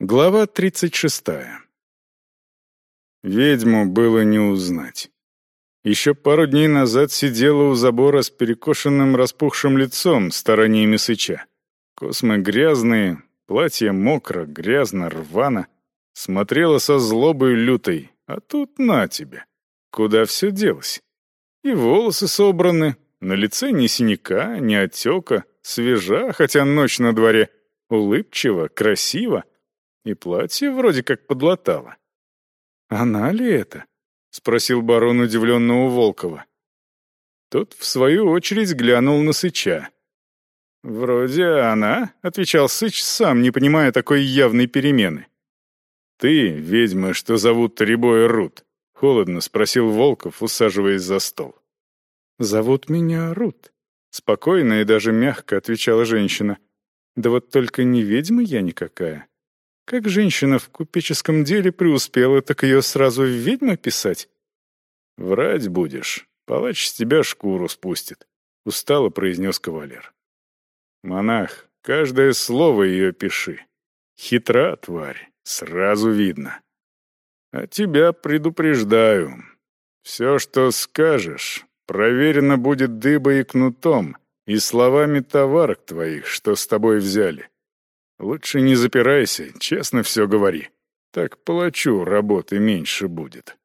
Глава 36. Ведьму было не узнать. Еще пару дней назад сидела у забора с перекошенным распухшим лицом стараниями сыча. Космы грязные, платье мокро, грязно, рвано. Смотрела со злобой лютой, а тут на тебе. Куда все делось? И волосы собраны, на лице ни синяка, ни отека, свежа, хотя ночь на дворе, улыбчиво, красиво — и платье вроде как подлатала. «Она ли это?» — спросил барон удивленного Волкова. Тот, в свою очередь, глянул на Сыча. «Вроде она», — отвечал Сыч, сам не понимая такой явной перемены. «Ты, ведьма, что зовут Рябой Рут?» — холодно спросил Волков, усаживаясь за стол. «Зовут меня Рут», — спокойно и даже мягко отвечала женщина. «Да вот только не ведьма я никакая. Как женщина в купеческом деле преуспела, так ее сразу в ведьмы писать? «Врать будешь, палач с тебя шкуру спустит», — устало произнес кавалер. «Монах, каждое слово ее пиши. Хитра, тварь, сразу видно. А тебя предупреждаю. Все, что скажешь, проверено будет дыбой и кнутом и словами товарок твоих, что с тобой взяли. Лучше не запирайся, честно все говори. Так палачу работы меньше будет.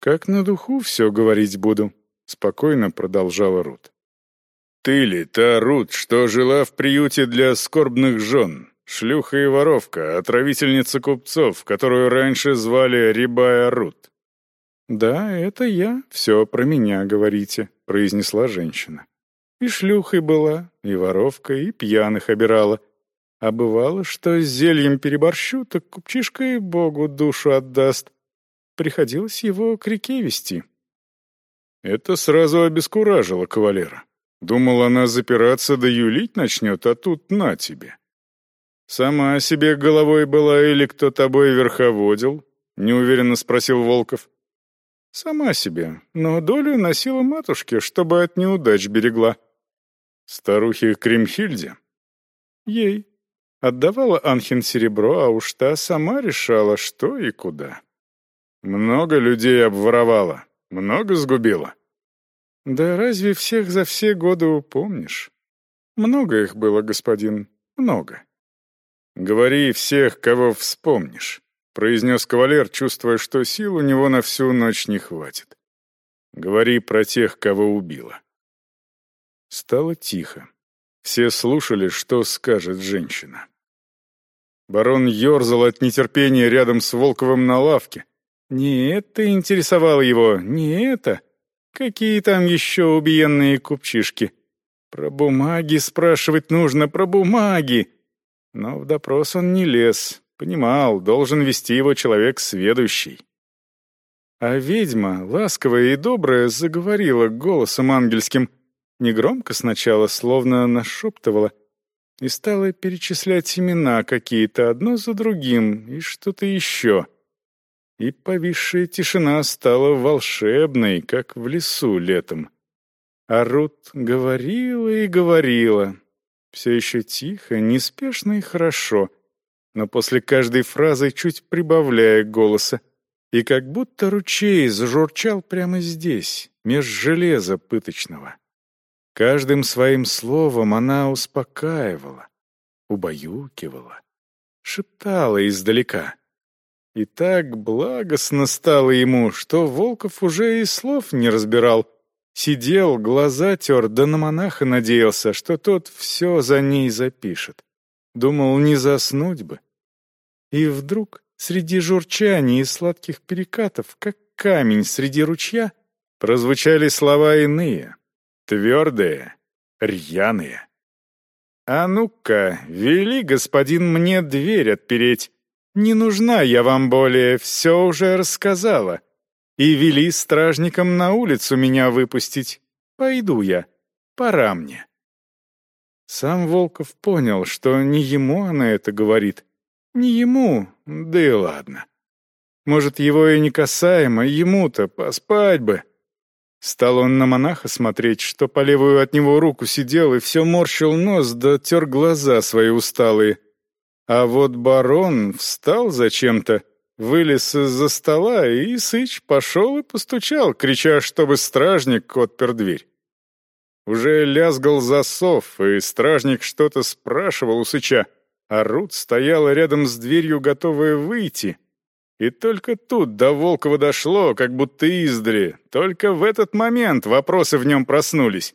Как на духу все говорить буду, спокойно продолжала Рут. Ты ли та Рут, что жила в приюте для скорбных жен, шлюха и воровка, отравительница купцов, которую раньше звали Рибая Рут? «Да, это я, все про меня говорите», — произнесла женщина. «И шлюхой была, и воровкой, и пьяных обирала, а бывало, что с зельем переборщу, так купчишка и богу душу отдаст. Приходилось его к реке вести. Это сразу обескуражило кавалера. Думал, она запираться да юлить начнет, а тут на тебе. «Сама себе головой была или кто тобой верховодил?» — неуверенно спросил Волков. «Сама себе, но долю носила матушке, чтобы от неудач берегла». «Старухе Кремхильде?» «Ей», Отдавала Анхин серебро, а уж та сама решала, что и куда. Много людей обворовала, много сгубила. Да разве всех за все годы упомнишь? Много их было, господин, много. Говори всех, кого вспомнишь, произнес кавалер, чувствуя, что сил у него на всю ночь не хватит. Говори про тех, кого убила. Стало тихо. Все слушали, что скажет женщина. Барон ерзал от нетерпения рядом с Волковым на лавке. Не это интересовало его, не это. Какие там еще убиенные купчишки? Про бумаги спрашивать нужно, про бумаги. Но в допрос он не лез, понимал, должен вести его человек сведущий. А ведьма, ласковая и добрая, заговорила голосом ангельским, негромко сначала, словно нашептывала — и стала перечислять имена какие-то одно за другим и что-то еще. И повисшая тишина стала волшебной, как в лесу летом. А Рут говорила и говорила, все еще тихо, неспешно и хорошо, но после каждой фразы чуть прибавляя голоса, и как будто ручей зажурчал прямо здесь, меж железа пыточного. Каждым своим словом она успокаивала, убаюкивала, шептала издалека. И так благостно стало ему, что Волков уже и слов не разбирал. Сидел, глаза тер, да на монаха надеялся, что тот все за ней запишет. Думал, не заснуть бы. И вдруг среди журчания и сладких перекатов, как камень среди ручья, прозвучали слова иные — Твердые, рьяные. «А ну-ка, вели, господин, мне дверь отпереть. Не нужна я вам более, все уже рассказала. И вели стражникам на улицу меня выпустить. Пойду я, пора мне». Сам Волков понял, что не ему она это говорит. Не ему, да и ладно. Может, его и не касаемо, ему-то поспать бы. Стал он на монаха смотреть, что по левую от него руку сидел и все морщил нос да тер глаза свои усталые. А вот барон встал зачем-то, вылез из-за стола, и Сыч пошел и постучал, крича, чтобы стражник отпер дверь. Уже лязгал засов, и стражник что-то спрашивал у Сыча, а Рут стояла рядом с дверью, готовая выйти. И только тут до Волкова дошло, как будто издали. Только в этот момент вопросы в нем проснулись.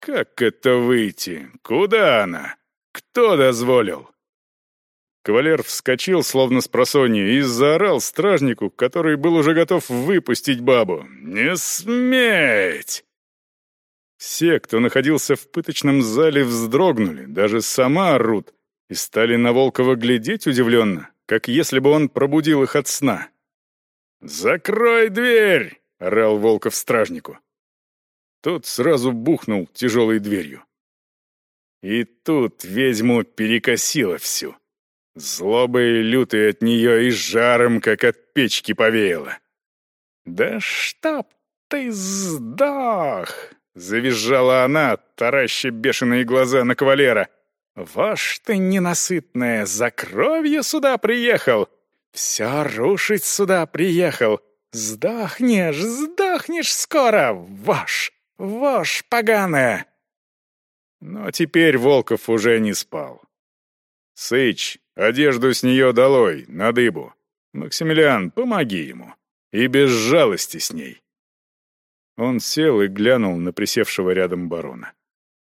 «Как это выйти? Куда она? Кто дозволил?» Кавалер вскочил, словно с просонья, и заорал стражнику, который был уже готов выпустить бабу. «Не сметь!» Все, кто находился в пыточном зале, вздрогнули, даже сама Рут, и стали на Волкова глядеть удивленно, как если бы он пробудил их от сна. «Закрой дверь!» — орал Волков стражнику. Тот сразу бухнул тяжелой дверью. И тут ведьму перекосило всю. Злобой лютой от нее и жаром, как от печки повеяло. «Да чтоб ты сдох!» — завизжала она, тараща бешеные глаза на кавалера. «Вошь ты ненасытная, за кровью сюда приехал! Все рушить сюда приехал! Сдохнешь, сдохнешь скоро, вошь, вошь поганая!» Но теперь Волков уже не спал. «Сыч, одежду с нее долой, на дыбу. Максимилиан, помоги ему. И без жалости с ней». Он сел и глянул на присевшего рядом барона.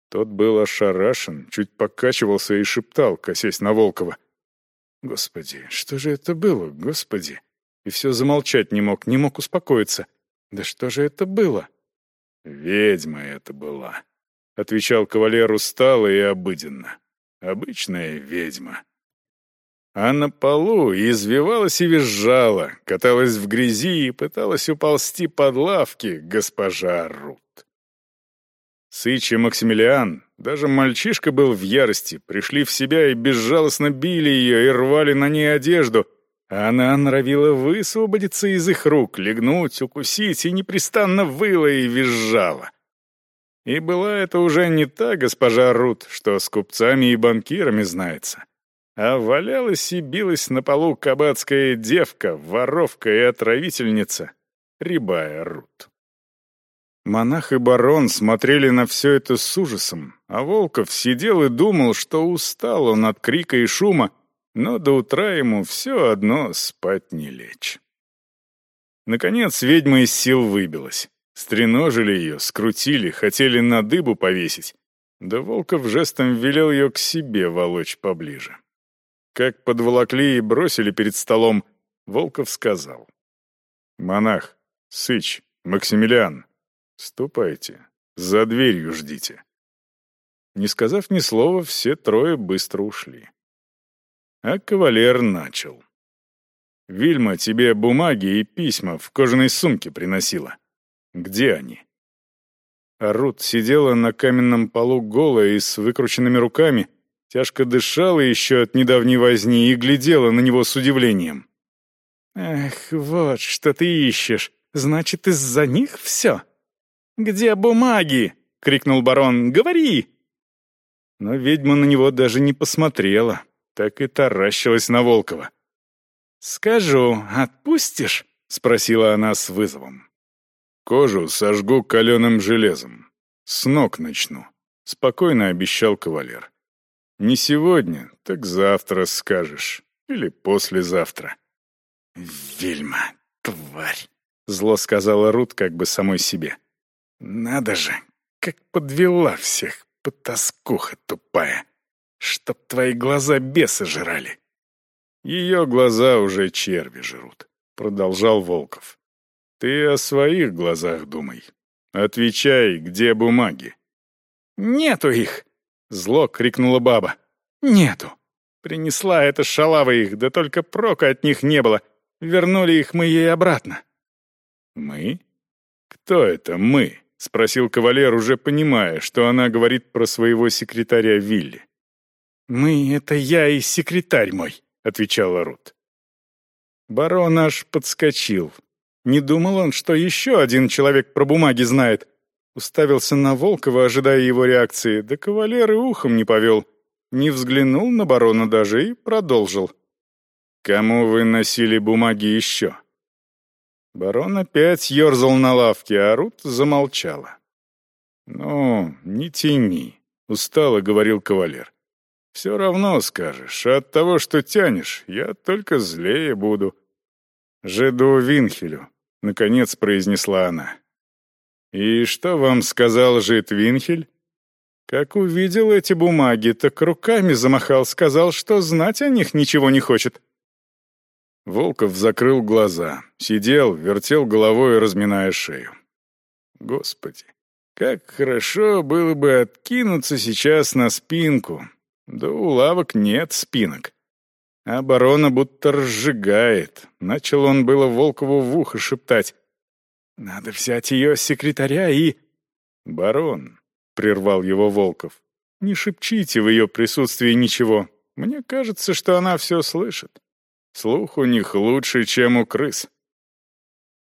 Тот был ошарашен, чуть покачивался и шептал, косясь на Волкова. «Господи, что же это было, господи?» И все замолчать не мог, не мог успокоиться. «Да что же это было?» «Ведьма это была», — отвечал кавалер устало и обыденно. «Обычная ведьма». А на полу извивалась и визжала, каталась в грязи и пыталась уползти под лавки госпожа Рут. Сыч и Максимилиан, даже мальчишка был в ярости, пришли в себя и безжалостно били ее и рвали на ней одежду, а она норовила высвободиться из их рук, легнуть, укусить и непрестанно выла и визжала. И была это уже не та госпожа Рут, что с купцами и банкирами знается, а валялась и билась на полу кабацкая девка, воровка и отравительница, рябая Рут. Монах и барон смотрели на все это с ужасом, а Волков сидел и думал, что устал он от крика и шума, но до утра ему все одно спать не лечь. Наконец ведьма из сил выбилась. Стреножили ее, скрутили, хотели на дыбу повесить. Да Волков жестом велел ее к себе волочь поближе. Как подволокли и бросили перед столом, Волков сказал. «Монах, Сыч, Максимилиан, «Ступайте. За дверью ждите». Не сказав ни слова, все трое быстро ушли. А кавалер начал. «Вильма тебе бумаги и письма в кожаной сумке приносила. Где они?» А Рут сидела на каменном полу голая и с выкрученными руками, тяжко дышала еще от недавней возни и глядела на него с удивлением. «Эх, вот что ты ищешь. Значит, из-за них все?» «Где бумаги?» — крикнул барон. «Говори!» Но ведьма на него даже не посмотрела, так и таращилась на Волкова. «Скажу, отпустишь?» — спросила она с вызовом. «Кожу сожгу каленым железом. С ног начну», — спокойно обещал кавалер. «Не сегодня, так завтра скажешь. Или послезавтра». «Вельма, тварь!» — зло сказала Рут как бы самой себе. Надо же, как подвела всех, потаскуха тупая. Чтоб твои глаза бесы жрали. Ее глаза уже черви жрут, продолжал Волков. Ты о своих глазах думай. Отвечай, где бумаги? Нету их! Зло крикнула баба. Нету. Принесла эта шалава их, да только прока от них не было. Вернули их мы ей обратно. Мы? Кто это мы? — спросил кавалер, уже понимая, что она говорит про своего секретаря Вилли. «Мы — это я и секретарь мой», — отвечала Рут. Барон аж подскочил. Не думал он, что еще один человек про бумаги знает. Уставился на Волкова, ожидая его реакции, да кавалер и ухом не повел. не взглянул на барона даже и продолжил. «Кому вы носили бумаги еще?» Барон опять ерзал на лавке, а Рут замолчала. «Ну, не тяни», — устало говорил кавалер. «Все равно скажешь, а от того, что тянешь, я только злее буду». «Жеду Винхелю», — наконец произнесла она. «И что вам сказал жид Винхель?» Как увидел эти бумаги, так руками замахал, сказал, что знать о них ничего не хочет. Волков закрыл глаза, сидел, вертел головой, разминая шею. Господи, как хорошо было бы откинуться сейчас на спинку. Да у лавок нет спинок. Оборона будто разжигает. Начал он было Волкову в ухо шептать. «Надо взять ее секретаря и...» «Барон, прервал его Волков. «Не шепчите в ее присутствии ничего. Мне кажется, что она все слышит. Слух у них лучше, чем у крыс».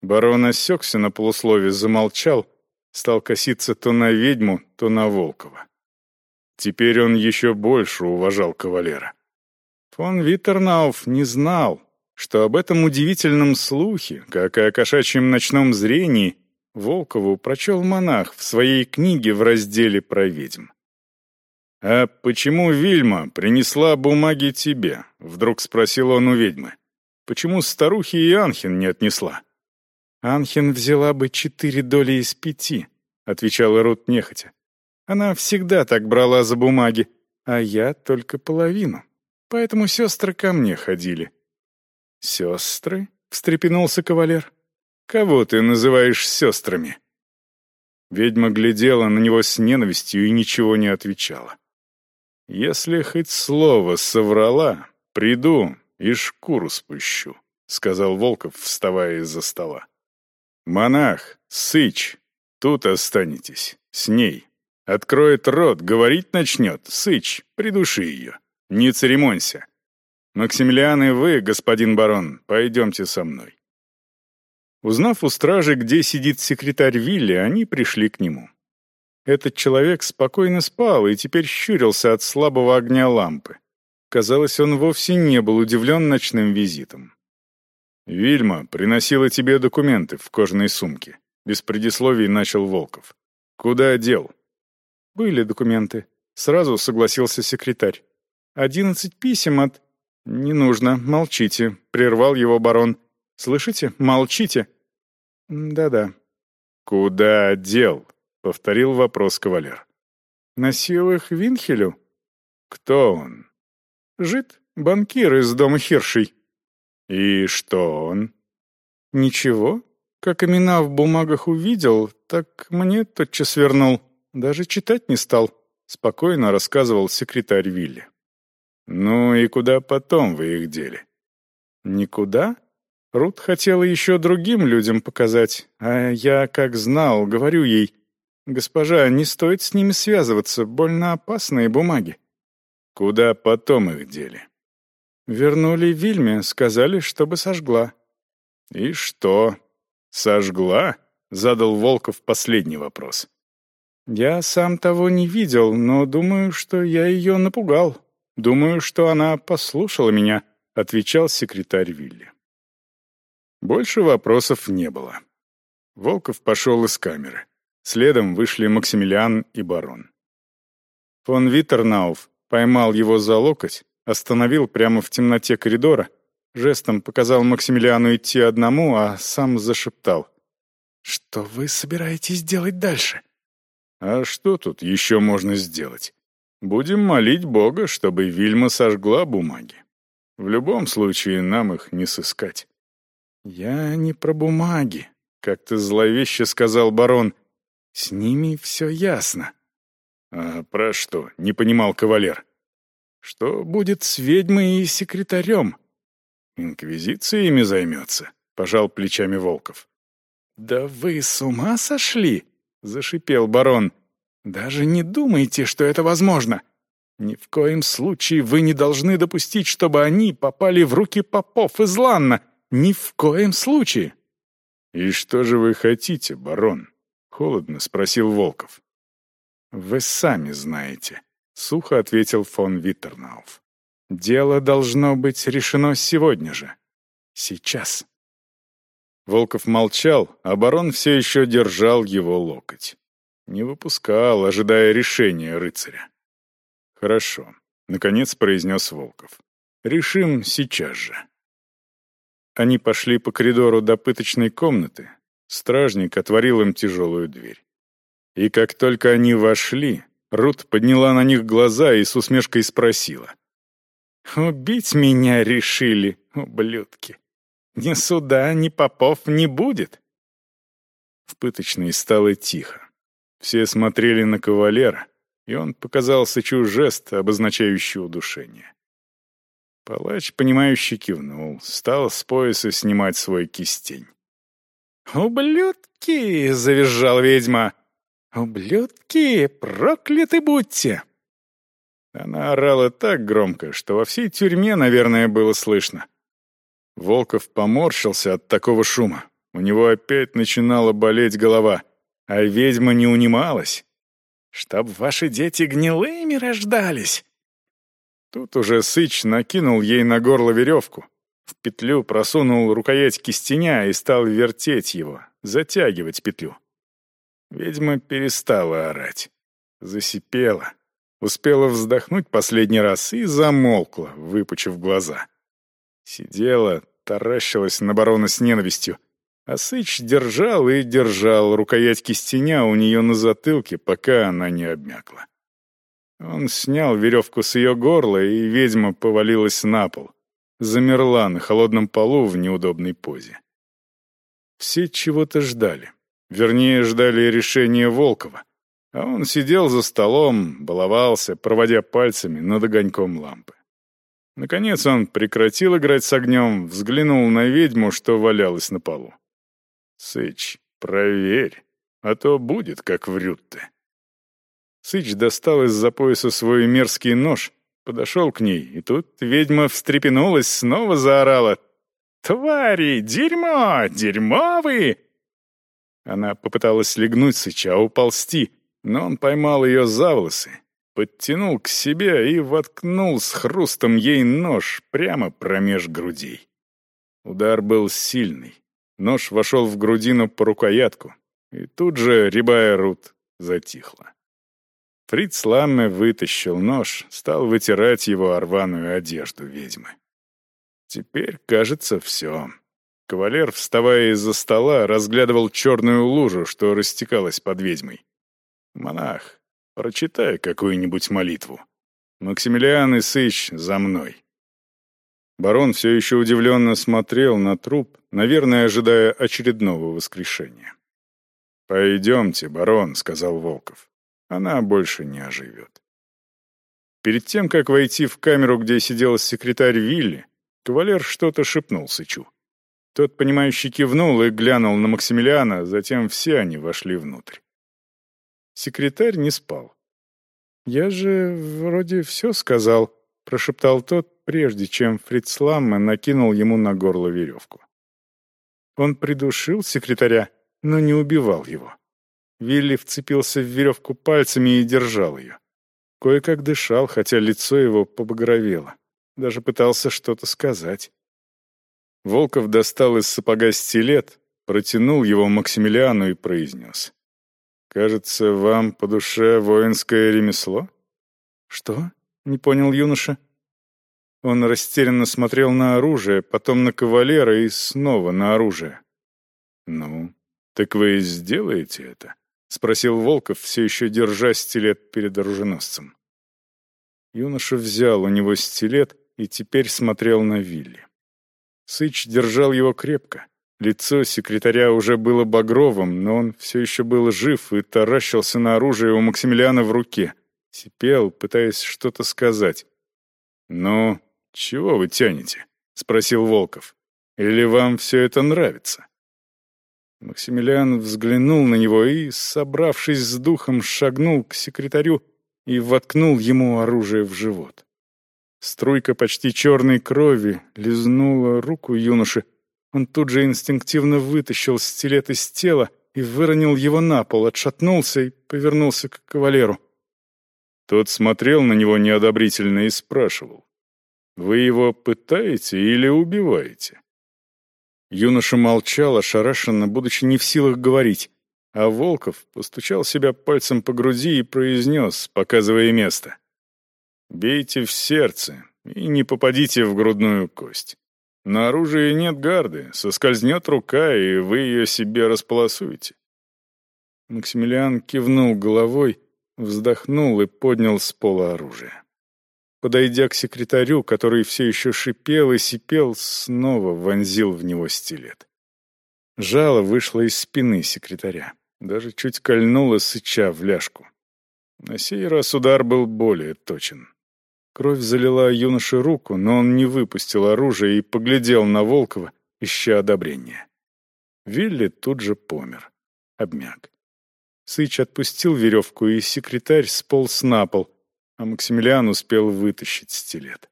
Барон осекся на полуслове, замолчал, стал коситься то на ведьму, то на Волкова. Теперь он еще больше уважал кавалера. Фон Виттернауф не знал, что об этом удивительном слухе, как и о кошачьем ночном зрении, Волкову прочел монах в своей книге в разделе про ведьм. «А почему Вильма принесла бумаги тебе?» — вдруг спросил он у ведьмы. «Почему старухи и Анхин не отнесла?» «Анхин взяла бы четыре доли из пяти», — отвечала Рут нехотя. «Она всегда так брала за бумаги, а я только половину. Поэтому сестры ко мне ходили». «Сестры?» — встрепенулся кавалер. Кого ты называешь сестрами?» Ведьма глядела на него с ненавистью и ничего не отвечала. «Если хоть слово соврала, приду и шкуру спущу», — сказал Волков, вставая из-за стола. «Монах, сыч, тут останетесь, с ней. Откроет рот, говорить начнет, сыч, придуши ее. Не церемонься. Максимилиан и вы, господин барон, пойдемте со мной. Узнав у стражи, где сидит секретарь Вилли, они пришли к нему. Этот человек спокойно спал и теперь щурился от слабого огня лампы. Казалось, он вовсе не был удивлен ночным визитом. «Вильма приносила тебе документы в кожаной сумке», — без предисловий начал Волков. «Куда дел?» «Были документы», — сразу согласился секретарь. «Одиннадцать писем от...» «Не нужно, молчите», — прервал его барон. Слышите? Молчите!» «Да-да». «Куда дел?» — повторил вопрос кавалер. «Носил их Винхелю». «Кто он?» «Жид, банкир из дома Хиршей». «И что он?» «Ничего. Как имена в бумагах увидел, так мне тотчас вернул. Даже читать не стал», — спокойно рассказывал секретарь Вилли. «Ну и куда потом вы их дели?» «Никуда?» Рут хотела еще другим людям показать, а я, как знал, говорю ей, «Госпожа, не стоит с ними связываться, больно опасные бумаги». Куда потом их дели? Вернули Вильме, сказали, чтобы сожгла. «И что? Сожгла?» — задал Волков последний вопрос. «Я сам того не видел, но думаю, что я ее напугал. Думаю, что она послушала меня», — отвечал секретарь Вилли. Больше вопросов не было. Волков пошел из камеры. Следом вышли Максимилиан и барон. Фон Виттернауф поймал его за локоть, остановил прямо в темноте коридора, жестом показал Максимилиану идти одному, а сам зашептал. «Что вы собираетесь делать дальше?» «А что тут еще можно сделать? Будем молить Бога, чтобы Вильма сожгла бумаги. В любом случае нам их не сыскать». «Я не про бумаги», — как-то зловеще сказал барон. «С ними все ясно». «А про что?» — не понимал кавалер. «Что будет с ведьмой и секретарем?» «Инквизиция ими займется», — пожал плечами Волков. «Да вы с ума сошли?» — зашипел барон. «Даже не думайте, что это возможно. Ни в коем случае вы не должны допустить, чтобы они попали в руки попов из Ланна. Ни в коем случае. «И что же вы хотите, барон?» — холодно спросил Волков. «Вы сами знаете», — сухо ответил фон Виттернауф. «Дело должно быть решено сегодня же. Сейчас». Волков молчал, а барон все еще держал его локоть. Не выпускал, ожидая решения рыцаря. «Хорошо», — наконец произнес Волков. «Решим сейчас же». Они пошли по коридору до пыточной комнаты. Стражник отворил им тяжелую дверь. И как только они вошли, Рут подняла на них глаза и с усмешкой спросила. «Убить меня решили, ублюдки. Ни суда, ни попов не будет». В пыточной стало тихо. Все смотрели на кавалера, и он показал Сычу жест, обозначающий удушение. Палач, понимающий, кивнул, стал с пояса снимать свой кистень. «Ублюдки!» — завизжал ведьма. «Ублюдки! Прокляты будьте!» Она орала так громко, что во всей тюрьме, наверное, было слышно. Волков поморщился от такого шума. У него опять начинала болеть голова, а ведьма не унималась. «Чтоб ваши дети гнилыми рождались!» Тут уже Сыч накинул ей на горло веревку, в петлю просунул рукоять кистеня и стал вертеть его, затягивать петлю. Ведьма перестала орать. Засипела. Успела вздохнуть последний раз и замолкла, выпучив глаза. Сидела, таращилась на барона с ненавистью. А Сыч держал и держал рукоять кистеня у нее на затылке, пока она не обмякла. Он снял веревку с ее горла, и ведьма повалилась на пол. Замерла на холодном полу в неудобной позе. Все чего-то ждали. Вернее, ждали решения Волкова. А он сидел за столом, баловался, проводя пальцами над огоньком лампы. Наконец он прекратил играть с огнем, взглянул на ведьму, что валялась на полу. «Сыч, проверь, а то будет, как врют-то». Сыч достал из-за пояса свой мерзкий нож, подошел к ней, и тут ведьма встрепенулась, снова заорала. «Твари! Дерьмо! Дерьмо вы!» Она попыталась легнуть Сыча, уползти, но он поймал ее за волосы, подтянул к себе и воткнул с хрустом ей нож прямо промеж грудей. Удар был сильный. Нож вошел в грудину по рукоятку, и тут же рябая Рут затихла. Фриц Ламме вытащил нож, стал вытирать его орваную одежду ведьмы. Теперь, кажется, все. Кавалер, вставая из-за стола, разглядывал черную лужу, что растекалась под ведьмой. «Монах, прочитай какую-нибудь молитву. Максимилиан и Сыч за мной». Барон все еще удивленно смотрел на труп, наверное, ожидая очередного воскрешения. «Пойдемте, барон», — сказал Волков. «Она больше не оживет». Перед тем, как войти в камеру, где сидел секретарь Вилли, кавалер что-то шепнул Сычу. Тот, понимающий, кивнул и глянул на Максимилиана, затем все они вошли внутрь. Секретарь не спал. «Я же вроде все сказал», — прошептал тот, прежде чем Фрицламме накинул ему на горло веревку. Он придушил секретаря, но не убивал его. Вилли вцепился в веревку пальцами и держал ее. Кое-как дышал, хотя лицо его побагровело. Даже пытался что-то сказать. Волков достал из сапога стилет, протянул его Максимилиану и произнес. «Кажется, вам по душе воинское ремесло?» «Что?» — не понял юноша. Он растерянно смотрел на оружие, потом на кавалера и снова на оружие. «Ну, так вы сделаете это?» — спросил Волков, все еще держа стилет перед оруженосцем. Юноша взял у него стилет и теперь смотрел на Вилли. Сыч держал его крепко. Лицо секретаря уже было багровым, но он все еще был жив и таращился на оружие у Максимилиана в руке. Сипел, пытаясь что-то сказать. «Ну, чего вы тянете?» — спросил Волков. «Или вам все это нравится?» Максимилиан взглянул на него и, собравшись с духом, шагнул к секретарю и воткнул ему оружие в живот. Струйка почти черной крови лизнула руку юноши. Он тут же инстинктивно вытащил стилет из тела и выронил его на пол, отшатнулся и повернулся к кавалеру. Тот смотрел на него неодобрительно и спрашивал. «Вы его пытаете или убиваете?» Юноша молчал, ошарашенно, будучи не в силах говорить, а Волков постучал себя пальцем по груди и произнес, показывая место. «Бейте в сердце и не попадите в грудную кость. На оружии нет гарды, соскользнет рука, и вы ее себе располосуете». Максимилиан кивнул головой, вздохнул и поднял с пола оружие. Подойдя к секретарю, который все еще шипел и сипел, снова вонзил в него стилет. Жало вышло из спины секретаря. Даже чуть кольнуло, сыча в ляжку. На сей раз удар был более точен. Кровь залила юноше руку, но он не выпустил оружие и поглядел на Волкова, ища одобрения. Вилли тут же помер. Обмяк. Сыч отпустил веревку, и секретарь сполз на пол, а Максимилиан успел вытащить стилет.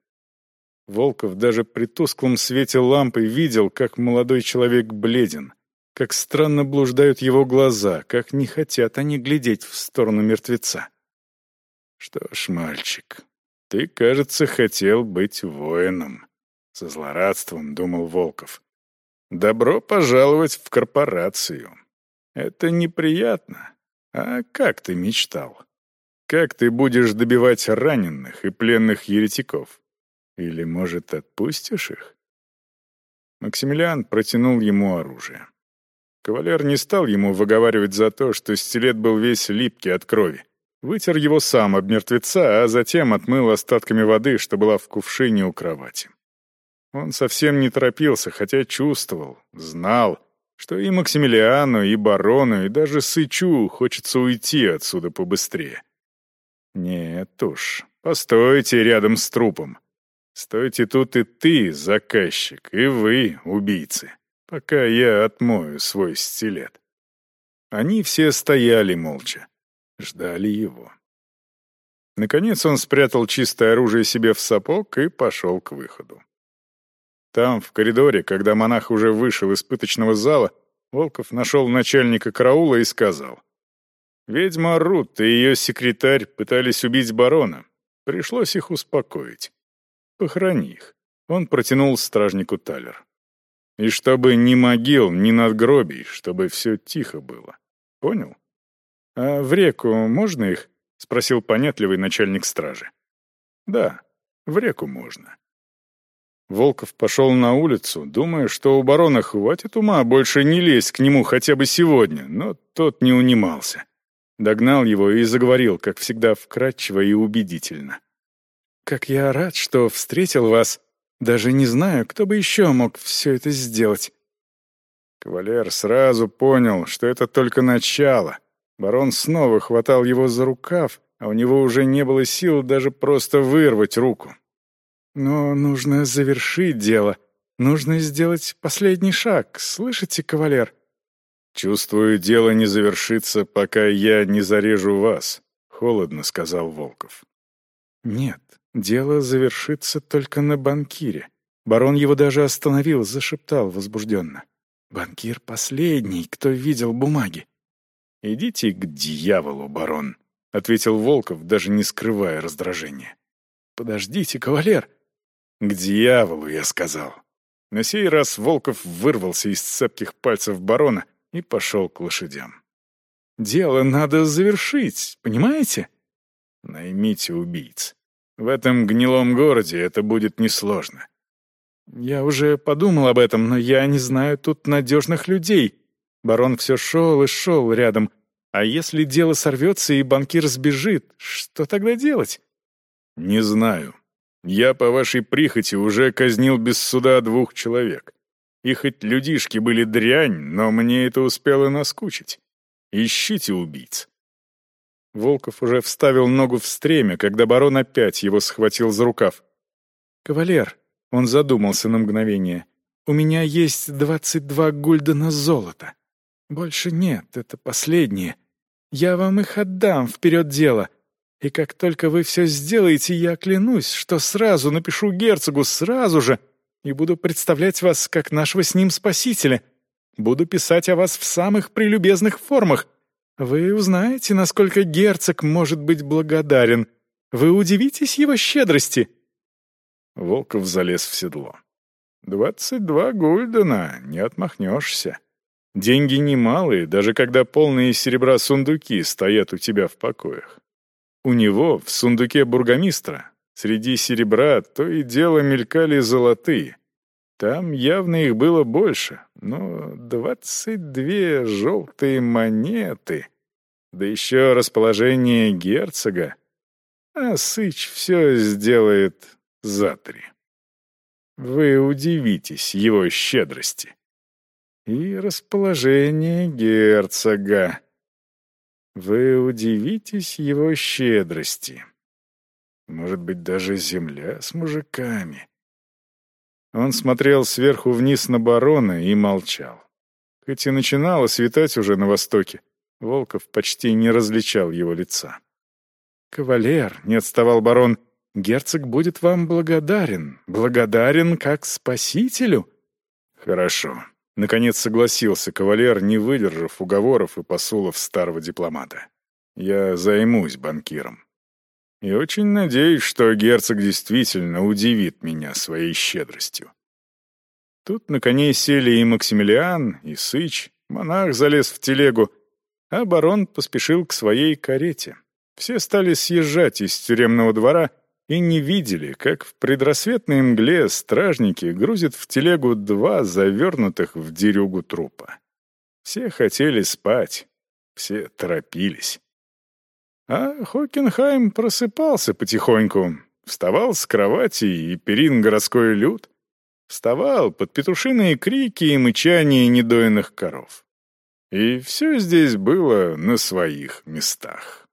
Волков даже при тусклом свете лампы видел, как молодой человек бледен, как странно блуждают его глаза, как не хотят они глядеть в сторону мертвеца. «Что ж, мальчик, ты, кажется, хотел быть воином», — со злорадством думал Волков. «Добро пожаловать в корпорацию. Это неприятно, а как ты мечтал? Как ты будешь добивать раненых и пленных еретиков? Или, может, отпустишь их? Максимилиан протянул ему оружие. Кавалер не стал ему выговаривать за то, что стилет был весь липкий от крови. Вытер его сам об мертвеца, а затем отмыл остатками воды, что была в кувшине у кровати. Он совсем не торопился, хотя чувствовал, знал, что и Максимилиану, и барону, и даже Сычу хочется уйти отсюда побыстрее. Нет уж, постойте рядом с трупом. Стойте тут и ты, заказчик, и вы, убийцы, пока я отмою свой стилет. Они все стояли молча, ждали его. Наконец он спрятал чистое оружие себе в сапог и пошел к выходу. Там, в коридоре, когда монах уже вышел из пыточного зала, Волков нашел начальника караула и сказал. «Ведьма Рут и ее секретарь пытались убить барона. Пришлось их успокоить. Похорони их». Он протянул стражнику талер. «И чтобы ни могил, ни надгробий, чтобы все тихо было. Понял?» «А в реку можно их?» — спросил понятливый начальник стражи. «Да, в реку можно». Волков пошел на улицу, думая, что у барона хватит ума больше не лезть к нему хотя бы сегодня, но тот не унимался. Догнал его и заговорил, как всегда, вкратчиво и убедительно. «Как я рад, что встретил вас. Даже не знаю, кто бы еще мог все это сделать». Кавалер сразу понял, что это только начало. Барон снова хватал его за рукав, а у него уже не было сил даже просто вырвать руку. Но нужно завершить дело. Нужно сделать последний шаг. Слышите, кавалер? Чувствую, дело не завершится, пока я не зарежу вас, холодно сказал Волков. Нет, дело завершится только на банкире. Барон его даже остановил, зашептал возбужденно. «Банкир последний, кто видел бумаги». «Идите к дьяволу, барон», — ответил Волков, даже не скрывая раздражения. «Подождите, кавалер», «К дьяволу», — я сказал. На сей раз Волков вырвался из цепких пальцев барона и пошел к лошадям. «Дело надо завершить, понимаете?» «Наймите убийц. В этом гнилом городе это будет несложно». «Я уже подумал об этом, но я не знаю тут надежных людей. Барон все шел и шел рядом. А если дело сорвется и банкир сбежит, что тогда делать?» «Не знаю», я по вашей прихоти уже казнил без суда двух человек. И хоть людишки были дрянь, но мне это успело наскучить. Ищите убийц». Волков уже вставил ногу в стремя, когда барон опять его схватил за рукав. «Кавалер», — он задумался на мгновение, — «у меня есть двадцать два гульдена золота. Больше нет, это последнее. Я вам их отдам вперед дело. И как только вы все сделаете, я клянусь, что сразу напишу герцогу, сразу же, и буду представлять вас как нашего с ним спасителя. Буду писать о вас в самых прелюбезных формах. Вы узнаете, насколько герцог может быть благодарен. Вы удивитесь его щедрости!» Волков залез в седло. «Двадцать два гульдена, не отмахнешься. Деньги немалые, даже когда полные серебра сундуки стоят у тебя в покоях. У него, в сундуке бургомистра, среди серебра то и дело мелькали золотые. Там явно их было больше, но двадцать две желтые монеты, да еще расположение герцога. А Сыч все сделает за три. Вы удивитесь его щедрости. И расположение герцога. Вы удивитесь его щедрости. Может быть, даже земля с мужиками. Он смотрел сверху вниз на барона и молчал. Хоть и начинало светать уже на востоке, Волков почти не различал его лица. «Кавалер», — не отставал барон, — «герцог будет вам благодарен, благодарен как спасителю». «Хорошо», — наконец согласился кавалер, не выдержав уговоров и посулов старого дипломата. «Я займусь банкиром. И очень надеюсь, что герцог действительно удивит меня своей щедростью». Тут на коне сели и Максимилиан, и Сыч, монах залез в телегу, а барон поспешил к своей карете. Все стали съезжать из тюремного двора и не видели, как в предрассветной мгле стражники грузят в телегу два завернутых в дерюгу трупа. Все хотели спать, все торопились. А Хокенхайм просыпался потихоньку, вставал с кровати и перин городской люд, вставал под петушиные крики и мычание недоенных коров. И все здесь было на своих местах.